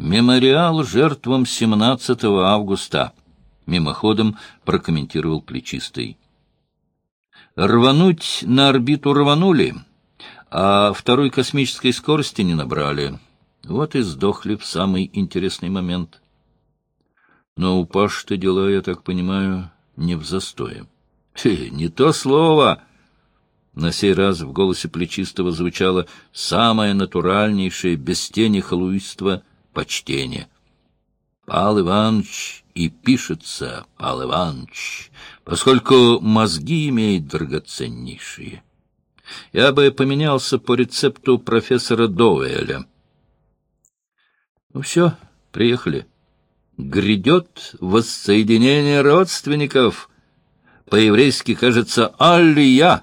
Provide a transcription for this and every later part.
Мемориал жертвам 17 августа. Мимоходом прокомментировал Плечистый. Рвануть на орбиту рванули, а второй космической скорости не набрали. Вот и сдохли в самый интересный момент. Но у Паш-то дела, я так понимаю, не в застое. — Не то слово! На сей раз в голосе Плечистого звучало самое натуральнейшее, без тени халуйства, почтение. Пал Иванович и пишется Пал Иванович, поскольку мозги имеет драгоценнейшие. Я бы поменялся по рецепту профессора Доуэля. Ну все, приехали. Грядет воссоединение родственников. По-еврейски, кажется, «Аллия»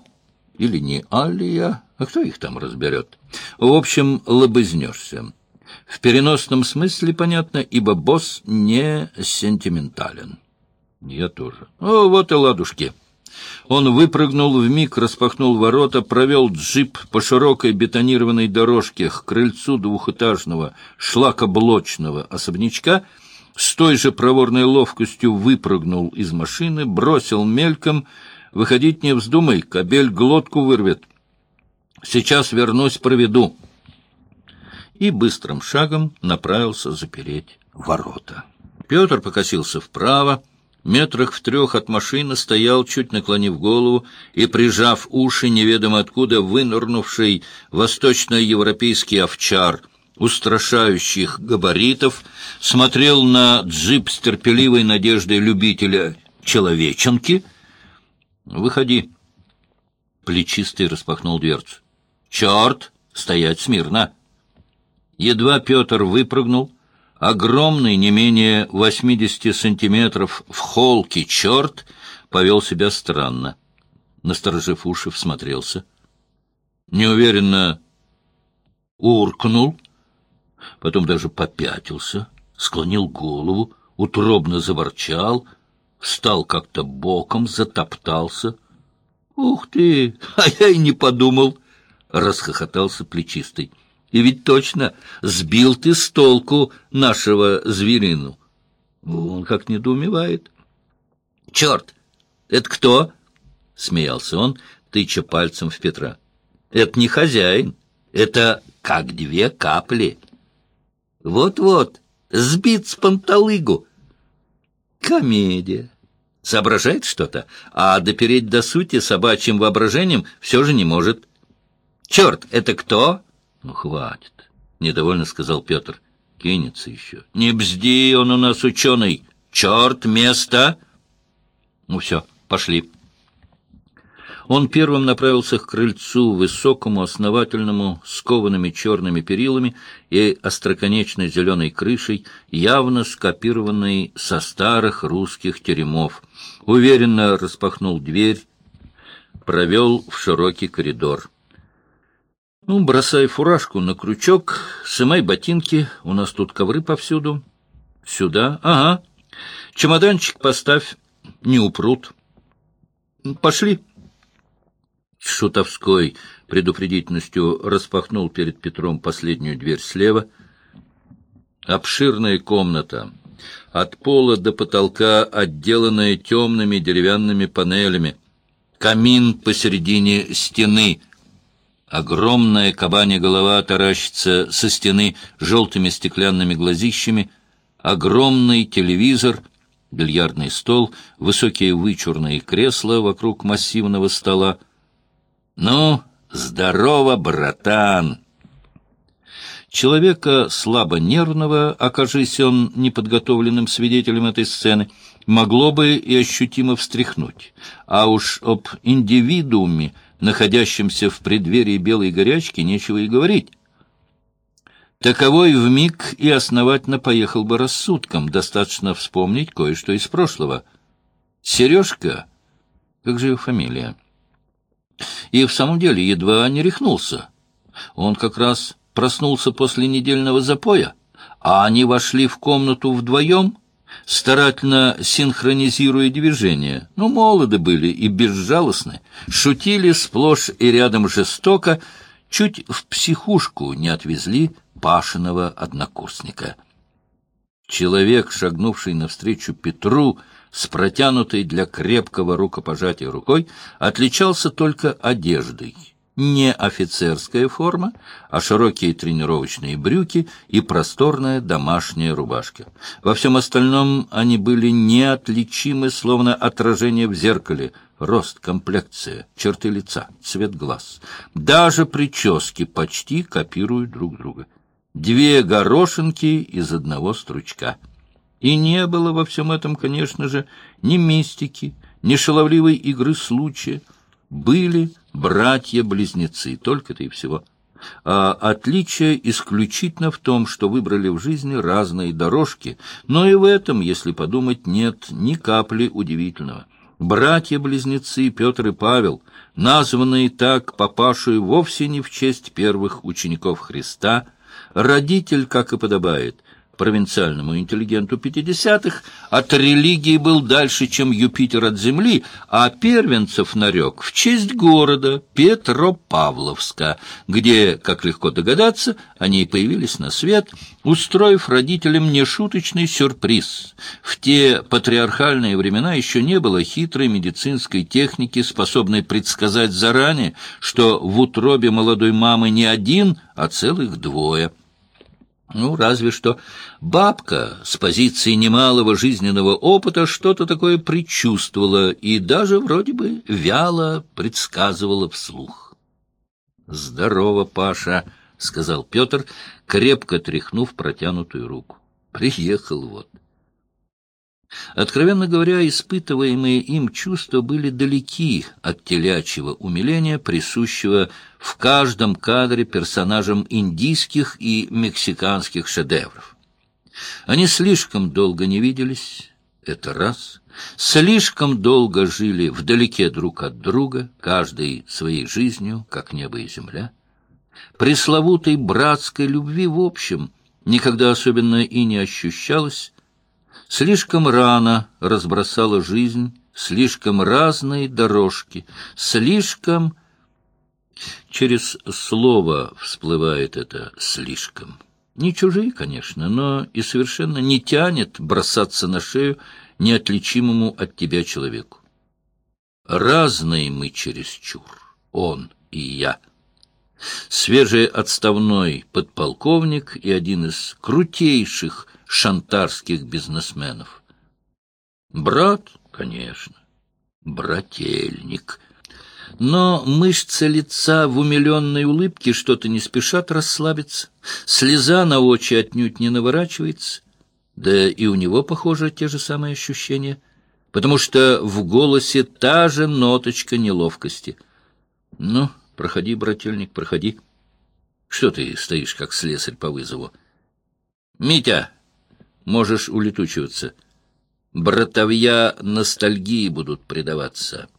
или не «Аллия», а кто их там разберет? В общем, лобызнешься. В переносном смысле, понятно, ибо босс не сентиментален. Я тоже. О, вот и ладушки. Он выпрыгнул в миг, распахнул ворота, провел джип по широкой бетонированной дорожке к крыльцу двухэтажного шлакоблочного особнячка, с той же проворной ловкостью выпрыгнул из машины, бросил мельком. «Выходить не вздумай, кобель глотку вырвет. Сейчас вернусь, проведу» и быстрым шагом направился запереть ворота. Петр покосился вправо, метрах в трех от машины стоял, чуть наклонив голову и прижав уши неведомо откуда вынырнувший восточноевропейский овчар устрашающих габаритов, смотрел на джип с терпеливой надеждой любителя человеченки. «Выходи!» Плечистый распахнул дверцу. «Черт! Стоять смирно!» Едва Петр выпрыгнул, огромный, не менее восьмидесяти сантиметров, в холке черт повел себя странно. Насторожив уши, всмотрелся. Неуверенно уркнул, потом даже попятился, склонил голову, утробно заворчал, встал как-то боком, затоптался. «Ух ты! А я и не подумал!» — расхохотался плечистый. И ведь точно сбил ты с толку нашего зверину. Он как недоумевает. — Черт! Это кто? — смеялся он, тыча пальцем в Петра. — Это не хозяин. Это как две капли. Вот-вот, сбит с панталыгу. Комедия. Соображает что-то, а допереть до сути собачьим воображением все же не может. Черт, это кто? Ну, хватит, — недовольно сказал Петр. Кинется еще. Не бзди, он у нас ученый. Черт, место! Ну все, пошли. Он первым направился к крыльцу, высокому, основательному, с коваными черными перилами и остроконечной зеленой крышей, явно скопированной со старых русских теремов. Уверенно распахнул дверь, провел в широкий коридор. Ну, бросай фуражку на крючок, сымай ботинки, у нас тут ковры повсюду. Сюда, ага. Чемоданчик поставь, не упрут. Пошли. Шутовской предупредительностью распахнул перед Петром последнюю дверь слева. Обширная комната, от пола до потолка отделанная темными деревянными панелями. Камин посередине стены — Огромная кабанья голова таращится со стены желтыми стеклянными глазищами, огромный телевизор, бильярдный стол, высокие вычурные кресла вокруг массивного стола. «Ну, здорово, братан!» Человека слабо нервного, окажись он неподготовленным свидетелем этой сцены, могло бы и ощутимо встряхнуть. А уж об индивидууме, находящемся в преддверии белой горячки, нечего и говорить. Таковой вмиг и основательно поехал бы рассудком, достаточно вспомнить кое-что из прошлого. Сережка, как же его фамилия? И в самом деле едва не рехнулся. Он как раз проснулся после недельного запоя, а они вошли в комнату вдвоем — старательно синхронизируя движения. Ну, молоды были и безжалостны, шутили сплошь и рядом жестоко, чуть в психушку не отвезли Пашиного однокурсника. Человек, шагнувший навстречу Петру с протянутой для крепкого рукопожатия рукой, отличался только одеждой. Не офицерская форма, а широкие тренировочные брюки и просторная домашняя рубашка. Во всем остальном они были неотличимы, словно отражение в зеркале. Рост, комплекция, черты лица, цвет глаз. Даже прически почти копируют друг друга две горошинки из одного стручка. И не было во всем этом, конечно же, ни мистики, ни шаловливой игры случая. Были братья-близнецы, только-то и всего. А отличие исключительно в том, что выбрали в жизни разные дорожки, но и в этом, если подумать, нет ни капли удивительного. Братья-близнецы Петр и Павел, названные так папашей вовсе не в честь первых учеников Христа – Родитель, как и подобает, провинциальному интеллигенту пятидесятых, от религии был дальше, чем Юпитер от Земли, а первенцев нарек в честь города Петропавловска, где, как легко догадаться, они появились на свет, устроив родителям нешуточный сюрприз. В те патриархальные времена еще не было хитрой медицинской техники, способной предсказать заранее, что в утробе молодой мамы не один, а целых двое – ну, разве что бабка с позиции немалого жизненного опыта что-то такое предчувствовала и даже вроде бы вяло предсказывала вслух. «Здорово, Паша!» — сказал Петр, крепко тряхнув протянутую руку. «Приехал вот». Откровенно говоря, испытываемые им чувства были далеки от телячьего умиления, присущего в каждом кадре персонажам индийских и мексиканских шедевров. Они слишком долго не виделись, это раз, слишком долго жили вдалеке друг от друга, каждый своей жизнью, как небо и земля. Пресловутой братской любви в общем никогда особенно и не ощущалось, Слишком рано разбросала жизнь, слишком разные дорожки, слишком... Через слово всплывает это «слишком». Не чужие, конечно, но и совершенно не тянет бросаться на шею неотличимому от тебя человеку. Разные мы чересчур, он и я. Свежий отставной подполковник и один из крутейших шантарских бизнесменов. Брат, конечно, брательник. Но мышцы лица в умиленной улыбке что-то не спешат расслабиться, слеза на очи отнюдь не наворачивается, да и у него, похоже, те же самые ощущения, потому что в голосе та же ноточка неловкости. Ну, проходи, брательник, проходи. Что ты стоишь, как слесарь по вызову? Митя, можешь улетучиваться. Братовья ностальгии будут предаваться.